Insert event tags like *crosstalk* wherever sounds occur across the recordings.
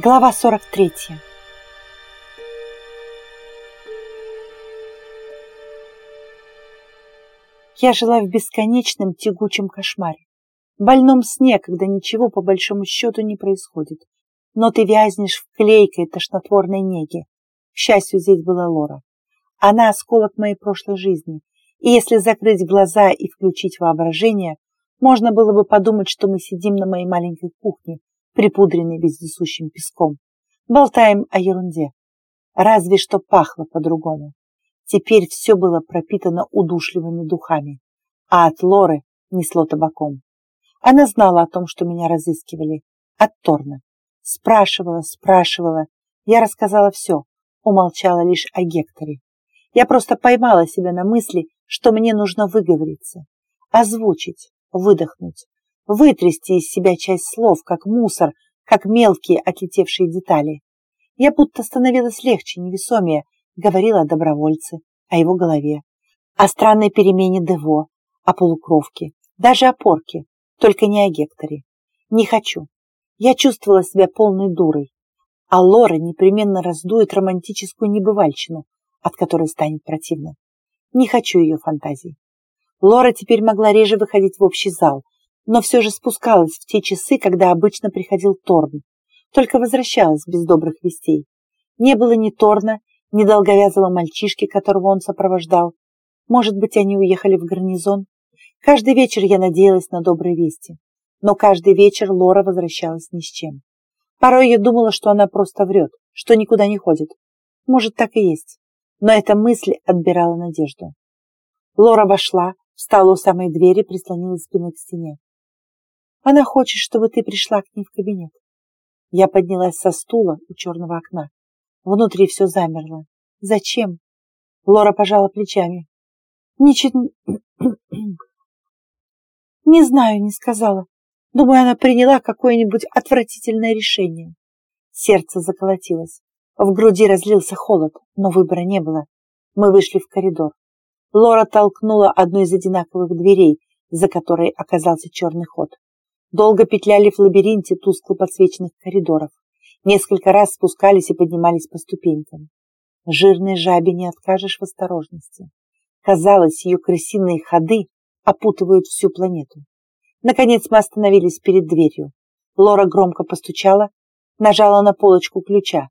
Глава 43 Я жила в бесконечном тягучем кошмаре, больном сне, когда ничего по большому счету не происходит. Но ты вязнешь в клейкой тошнотворной неге. К счастью, здесь была Лора. Она осколок моей прошлой жизни, и если закрыть глаза и включить воображение, можно было бы подумать, что мы сидим на моей маленькой кухне, припудренный вездесущим песком. Болтаем о ерунде. Разве что пахло по-другому. Теперь все было пропитано удушливыми духами, а от Лоры несло табаком. Она знала о том, что меня разыскивали. От Торна. Спрашивала, спрашивала. Я рассказала все, умолчала лишь о Гекторе. Я просто поймала себя на мысли, что мне нужно выговориться, озвучить, выдохнуть, вытрясти из себя часть слов, как мусор, как мелкие отлетевшие детали. Я будто становилась легче, невесомее, говорила о добровольце, о его голове, о странной перемене Дево, о полукровке, даже о порке, только не о Гекторе. Не хочу. Я чувствовала себя полной дурой, а Лора непременно раздует романтическую небывальщину, от которой станет противно. Не хочу ее фантазий. Лора теперь могла реже выходить в общий зал, но все же спускалась в те часы, когда обычно приходил Торн. Только возвращалась без добрых вестей. Не было ни Торна, ни долговязого мальчишки, которого он сопровождал. Может быть, они уехали в гарнизон? Каждый вечер я надеялась на добрые вести. Но каждый вечер Лора возвращалась ни с чем. Порой я думала, что она просто врет, что никуда не ходит. Может, так и есть. Но эта мысль отбирала надежду. Лора вошла, встала у самой двери, прислонилась спиной к стене. Она хочет, чтобы ты пришла к ней в кабинет. Я поднялась со стула у черного окна. Внутри все замерло. Зачем? Лора пожала плечами. Ничего... *clears throat* Не знаю, не сказала. Думаю, она приняла какое-нибудь отвратительное решение. Сердце заколотилось. В груди разлился холод, но выбора не было. Мы вышли в коридор. Лора толкнула одну из одинаковых дверей, за которой оказался черный ход. Долго петляли в лабиринте тускло подсвеченных коридоров. Несколько раз спускались и поднимались по ступенькам. Жирной жабе не откажешь в осторожности. Казалось, ее крысиные ходы опутывают всю планету. Наконец мы остановились перед дверью. Лора громко постучала, нажала на полочку ключа.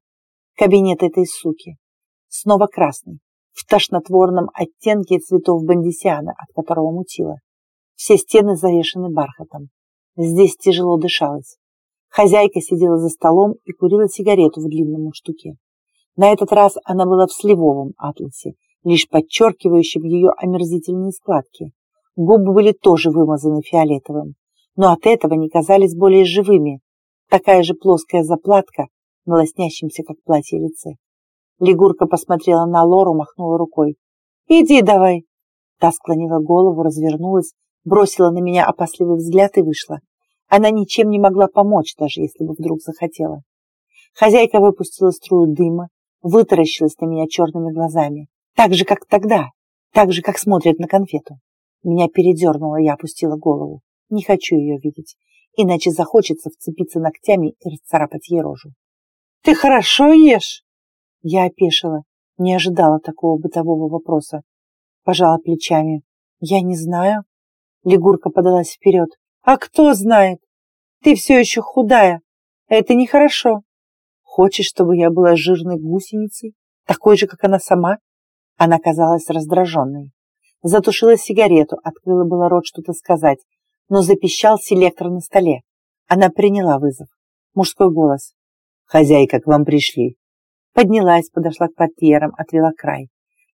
Кабинет этой суки. Снова красный, в тошнотворном оттенке цветов бандисиана, от которого мутило. Все стены завешены бархатом. Здесь тяжело дышалось. Хозяйка сидела за столом и курила сигарету в длинном мундштуке. На этот раз она была в сливовом атласе, лишь подчеркивающем ее омерзительные складки. Губы были тоже вымазаны фиолетовым, но от этого не казались более живыми. Такая же плоская заплатка на лоснящемся, как платье, лице. Лигурка посмотрела на Лору, махнула рукой. «Иди давай!» Та склонила голову, развернулась, бросила на меня опасливый взгляд и вышла. Она ничем не могла помочь, даже если бы вдруг захотела. Хозяйка выпустила струю дыма, вытаращилась на меня черными глазами. Так же, как тогда, так же, как смотрят на конфету. Меня передернуло, я опустила голову. Не хочу ее видеть, иначе захочется вцепиться ногтями и расцарапать ей рожу. «Ты хорошо ешь?» Я опешила, не ожидала такого бытового вопроса. Пожала плечами. «Я не знаю». Лигурка подалась вперед. А кто знает? Ты все еще худая. Это нехорошо. Хочешь, чтобы я была жирной гусеницей, такой же, как она сама? Она казалась раздраженной. Затушила сигарету, открыла было рот что-то сказать, но запищал селектор на столе. Она приняла вызов. Мужской голос. «Хозяйка, к вам пришли». Поднялась, подошла к портьерам, отвела край.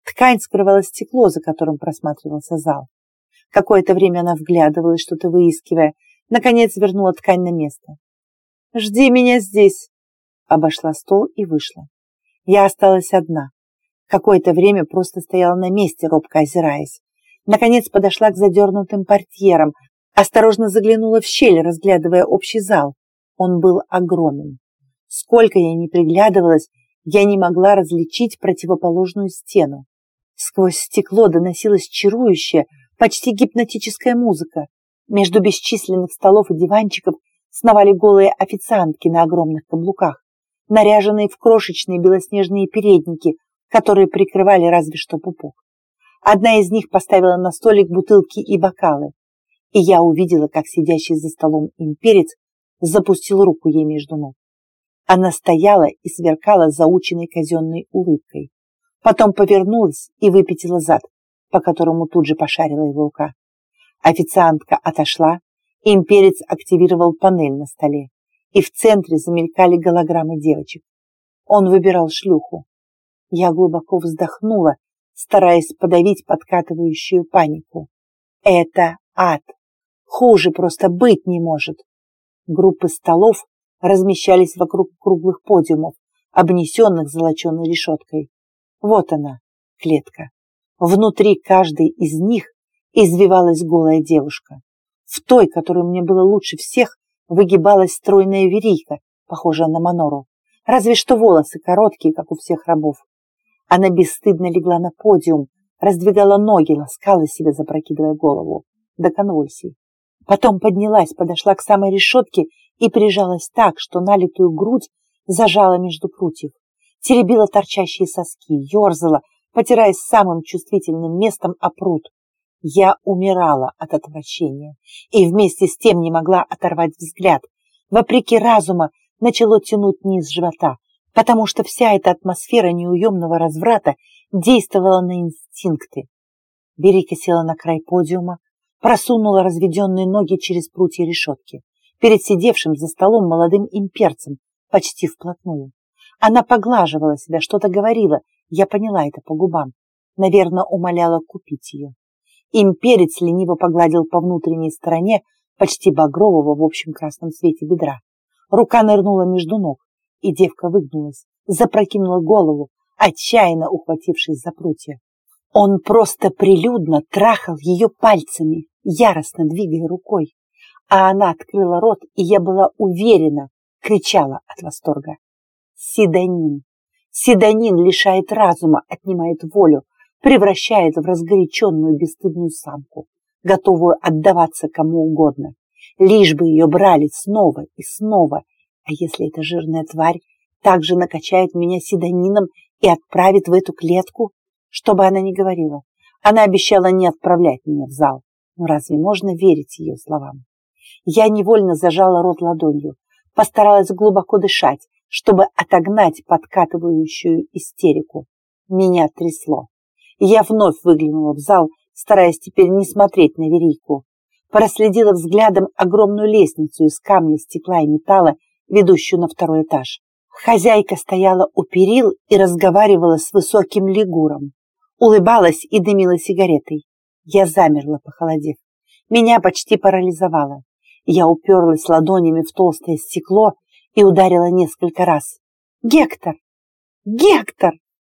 Ткань скрывала стекло, за которым просматривался зал. Какое-то время она вглядывалась, что-то выискивая. Наконец вернула ткань на место. «Жди меня здесь!» Обошла стол и вышла. Я осталась одна. Какое-то время просто стояла на месте, робко озираясь. Наконец подошла к задернутым портьерам, осторожно заглянула в щель, разглядывая общий зал. Он был огромен. Сколько я ни приглядывалась, я не могла различить противоположную стену. Сквозь стекло доносилось чарующее, почти гипнотическая музыка. Между бесчисленных столов и диванчиков сновали голые официантки на огромных каблуках. наряженные в крошечные белоснежные передники, которые прикрывали разве что пупок. Одна из них поставила на столик бутылки и бокалы, и я увидела, как сидящий за столом имперец запустил руку ей между ног. Она стояла и сверкала заученной казенной улыбкой. Потом повернулась и выпятила зад, по которому тут же пошарила его рука. Официантка отошла, имперец активировал панель на столе, и в центре замелькали голограммы девочек. Он выбирал шлюху. Я глубоко вздохнула, стараясь подавить подкатывающую панику. Это ад. Хуже просто быть не может. Группы столов размещались вокруг круглых подиумов, обнесенных золоченой решеткой. Вот она, клетка. Внутри каждой из них извивалась голая девушка. В той, которой мне было лучше всех, выгибалась стройная верийка, похожая на манору. Разве что волосы короткие, как у всех рабов. Она бесстыдно легла на подиум, раздвигала ноги, ласкала себя, запрокидывая голову до конвульсий. Потом поднялась, подошла к самой решетке и прижалась так, что налитую грудь зажала между прутьев. Теребила торчащие соски, ерзала, потираясь самым чувствительным местом о пруд. Я умирала от отвращения и вместе с тем не могла оторвать взгляд. Вопреки разума начало тянуть низ живота, потому что вся эта атмосфера неуемного разврата действовала на инстинкты. Берика села на край подиума, просунула разведенные ноги через прутья решетки, перед сидевшим за столом молодым имперцем, почти вплотную. Она поглаживала себя, что-то говорила, я поняла это по губам. Наверное, умоляла купить ее. Имперец лениво погладил по внутренней стороне почти багрового в общем красном свете бедра. Рука нырнула между ног, и девка выгнулась, запрокинула голову, отчаянно ухватившись за прутья. Он просто прилюдно трахал ее пальцами, яростно двигая рукой. А она открыла рот, и я была уверена, кричала от восторга. Седанин. Седанин лишает разума, отнимает волю, превращает в разгоряченную бесстыдную самку, готовую отдаваться кому угодно, лишь бы ее брали снова и снова. А если эта жирная тварь также накачает меня седанином и отправит в эту клетку, что бы она ни говорила, она обещала не отправлять меня в зал. Но разве можно верить ее словам? Я невольно зажала рот ладонью, постаралась глубоко дышать, чтобы отогнать подкатывающую истерику. Меня трясло. Я вновь выглянула в зал, стараясь теперь не смотреть на Верийку. Проследила взглядом огромную лестницу из камня, стекла и металла, ведущую на второй этаж. Хозяйка стояла у перил и разговаривала с высоким лигуром. Улыбалась и дымила сигаретой. Я замерла, похолодев. Меня почти парализовало. Я уперлась ладонями в толстое стекло и ударила несколько раз. «Гектор! Гектор!»